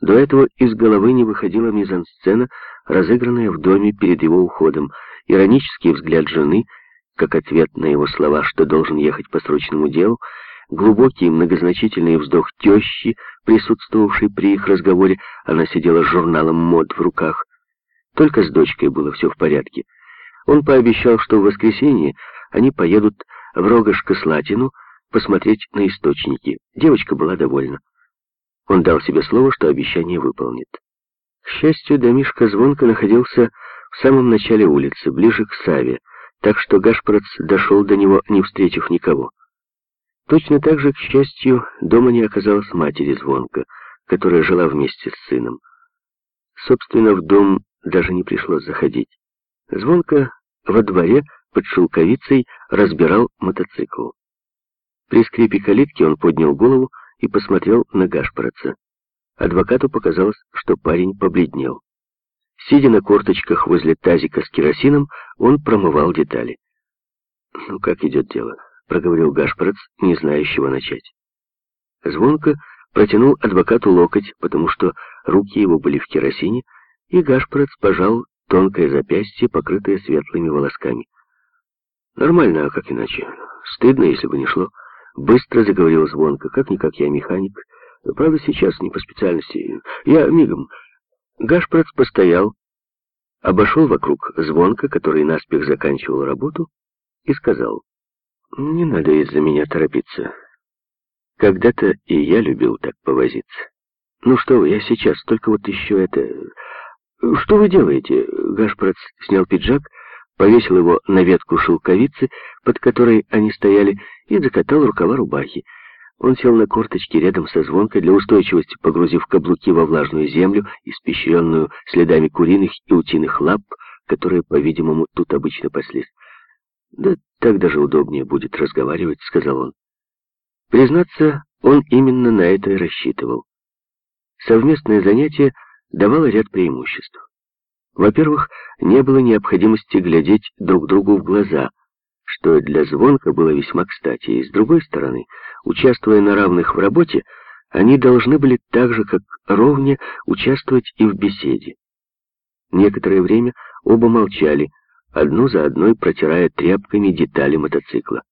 До этого из головы не выходила мизансцена, разыгранная в доме перед его уходом, иронический взгляд жены, как ответ на его слова, что должен ехать по срочному делу, глубокий многозначительный вздох тещи, присутствовавшей при их разговоре, она сидела с журналом мод в руках. Только с дочкой было все в порядке. Он пообещал, что в воскресенье они поедут в Рогошко-Слатину посмотреть на источники. Девочка была довольна. Он дал себе слово, что обещание выполнит. К счастью, домишка звонко находился в самом начале улицы, ближе к Саве, так что Гашпорец дошел до него, не встретив никого. Точно так же, к счастью, дома не оказалось матери Звонка, которая жила вместе с сыном. Собственно, в дом даже не пришлось заходить. Звонко во дворе под шелковицей разбирал мотоцикл. При скрипе калитки он поднял голову и посмотрел на Гашпороца. Адвокату показалось, что парень побледнел. Сидя на корточках возле тазика с керосином, он промывал детали. «Ну, как идет дело?» — проговорил Гашпорец, не знающего начать. Звонко протянул адвокату локоть, потому что руки его были в керосине, и Гашпорец пожал тонкое запястье, покрытое светлыми волосками. «Нормально, а как иначе? Стыдно, если бы не шло». Быстро заговорил Звонко. Как-никак я механик. Правда, сейчас не по специальности. Я мигом. Гашпрац постоял, обошел вокруг Звонка, который наспех заканчивал работу, и сказал, «Не надо из-за меня торопиться. Когда-то и я любил так повозиться. Ну что вы, я сейчас, только вот еще это... Что вы делаете?» Гашпрац снял пиджак, повесил его на ветку шелковицы, под которой они стояли, и закатал рукава рубахи. Он сел на корточки рядом со звонкой, для устойчивости погрузив каблуки во влажную землю, испещренную следами куриных и утиных лап, которые, по-видимому, тут обычно паслись. «Да так даже удобнее будет разговаривать», — сказал он. Признаться, он именно на это и рассчитывал. Совместное занятие давало ряд преимуществ. Во-первых, не было необходимости глядеть друг другу в глаза, что для звонка было весьма кстати, и с другой стороны, участвуя на равных в работе, они должны были так же, как ровне, участвовать и в беседе. Некоторое время оба молчали, одну за одной протирая тряпками детали мотоцикла.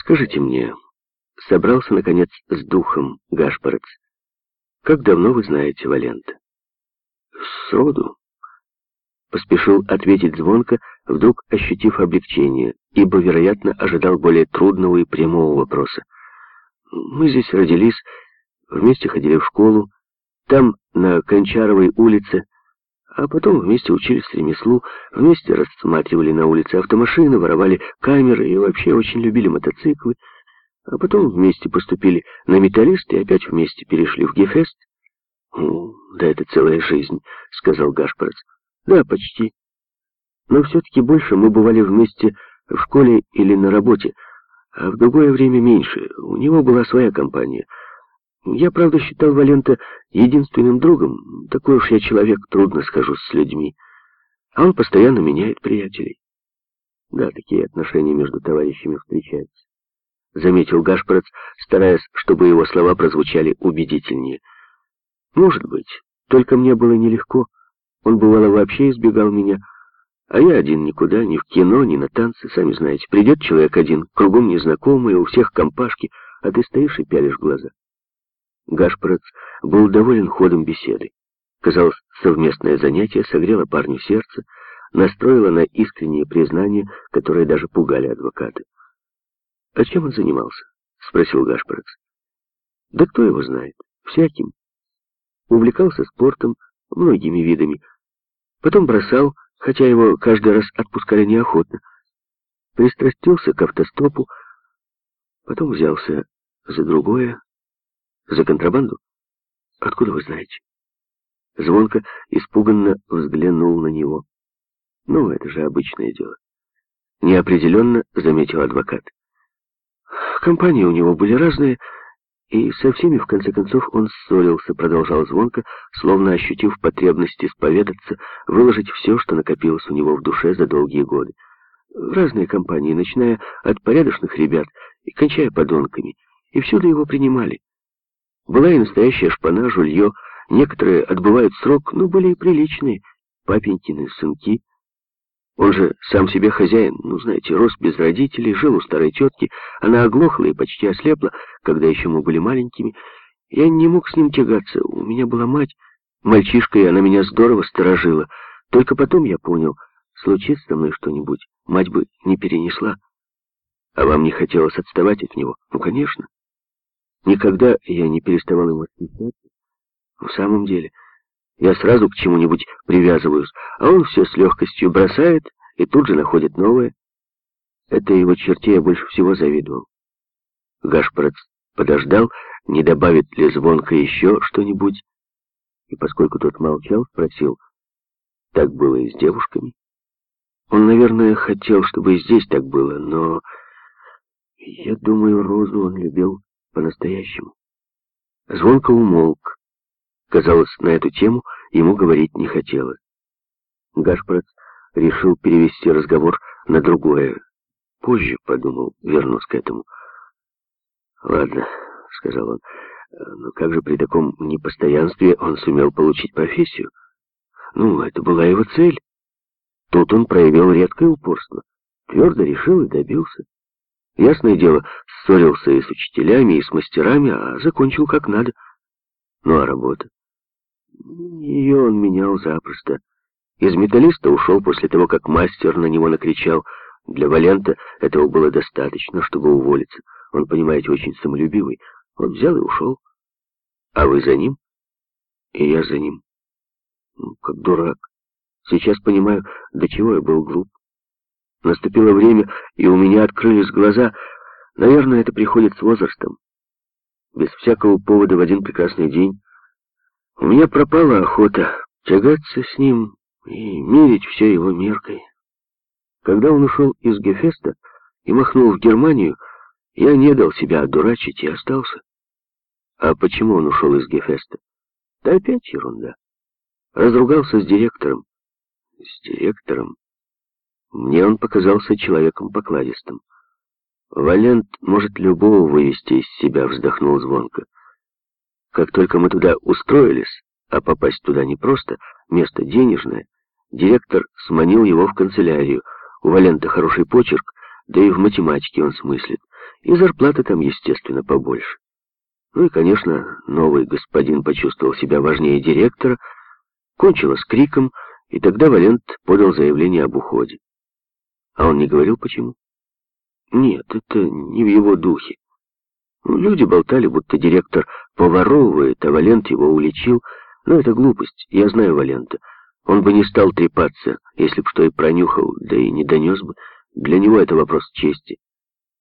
«Скажите мне», — собрался, наконец, с духом Гашпорец, «как давно вы знаете Валента?» «Сроду», Поспешил ответить звонко, вдруг ощутив облегчение, ибо, вероятно, ожидал более трудного и прямого вопроса. «Мы здесь родились, вместе ходили в школу, там, на Кончаровой улице, а потом вместе учились ремеслу, вместе рассматривали на улице автомашины, воровали камеры и вообще очень любили мотоциклы, а потом вместе поступили на металлист и опять вместе перешли в Гефест». «Да это целая жизнь», — сказал Гашпорец. Да, почти. Но все-таки больше мы бывали вместе в школе или на работе, а в другое время меньше. У него была своя компания. Я, правда, считал Валента единственным другом. Такой уж я человек, трудно скажусь с людьми. А он постоянно меняет приятелей. Да, такие отношения между товарищами встречаются. Заметил Гашпорец, стараясь, чтобы его слова прозвучали убедительнее. Может быть, только мне было нелегко. Он, бывало, вообще избегал меня, а я один никуда, ни в кино, ни на танцы, сами знаете. Придет человек один, кругом незнакомый, у всех компашки, а ты стоишь и пялишь глаза. Гашпорец был доволен ходом беседы. Казалось, совместное занятие согрело парню сердце, настроило на искренние признания, которые даже пугали адвоката. «А чем он занимался?» — спросил Гашпорец. «Да кто его знает? Всяким. Увлекался спортом, многими видами. Потом бросал, хотя его каждый раз отпускали неохотно. Пристрастился к автостопу, потом взялся за другое, за контрабанду. Откуда вы знаете? Звонко испуганно взглянул на него. Ну, это же обычное дело. Неопределенно заметил адвокат. Компании у него были разные, и со всеми, в конце концов, он ссорился, продолжал звонко, словно ощутив потребность исповедаться, выложить все, что накопилось у него в душе за долгие годы. Разные компании, начиная от порядочных ребят и кончая подонками, и всюду его принимали. Была и настоящая шпана, жулье, Некоторые отбывают срок, но более приличные, папенькины сынки. Он же сам себе хозяин, ну, знаете, рос без родителей, жил у старой тетки. Она оглохла и почти ослепла, когда еще мы были маленькими. Я не мог с ним тягаться, у меня была мать. Мальчишкой она меня здорово сторожила. Только потом я понял, случится со мной что-нибудь, мать бы не перенесла. А вам не хотелось отставать от него? Ну, конечно. Никогда я не переставал ему восхищаться. В самом деле... Я сразу к чему-нибудь привязываюсь, а он все с легкостью бросает и тут же находит новое. Это его черте я больше всего завидовал. Гашпорец подождал, не добавит ли звонко еще что-нибудь, и поскольку тот молчал, спросил, так было и с девушками. Он, наверное, хотел, чтобы и здесь так было, но я думаю, Розу он любил по-настоящему. Звонко умолк, Казалось, на эту тему ему говорить не хотелось. Гашпорец решил перевести разговор на другое. Позже, подумал, вернусь к этому. «Ладно», — сказал он, — «но как же при таком непостоянстве он сумел получить профессию? Ну, это была его цель. Тут он проявил редкое упорство, твердо решил и добился. Ясное дело, ссорился и с учителями, и с мастерами, а закончил как надо. Ну, а работа? Ее он менял запросто. Из металлиста ушел после того, как мастер на него накричал. Для Валента этого было достаточно, чтобы уволиться. Он, понимаете, очень самолюбивый. Он взял и ушел. А вы за ним? И я за ним. Ну, как дурак. Сейчас понимаю, до чего я был глуп. Наступило время, и у меня открылись глаза. Наверное, это приходит с возрастом. Без всякого повода в один прекрасный день у меня пропала охота тягаться с ним и мерить все его меркой. Когда он ушел из Гефеста и махнул в Германию, я не дал себя одурачить и остался. А почему он ушел из Гефеста? Да опять ерунда. Разругался с директором. С директором? Мне он показался человеком покладистым. Валент может любого вывести из себя, вздохнул звонко. Как только мы туда устроились, а попасть туда непросто, место денежное, директор сманил его в канцелярию. У Валента хороший почерк, да и в математике он смыслит. И зарплата там, естественно, побольше. Ну и, конечно, новый господин почувствовал себя важнее директора, кончилось криком, и тогда Валент подал заявление об уходе. А он не говорил, почему? Нет, это не в его духе. Люди болтали, будто директор поворовывает, а Валент его уличил. Но это глупость, я знаю Валента. Он бы не стал трепаться, если б что и пронюхал, да и не донес бы. Для него это вопрос чести.